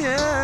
yeah.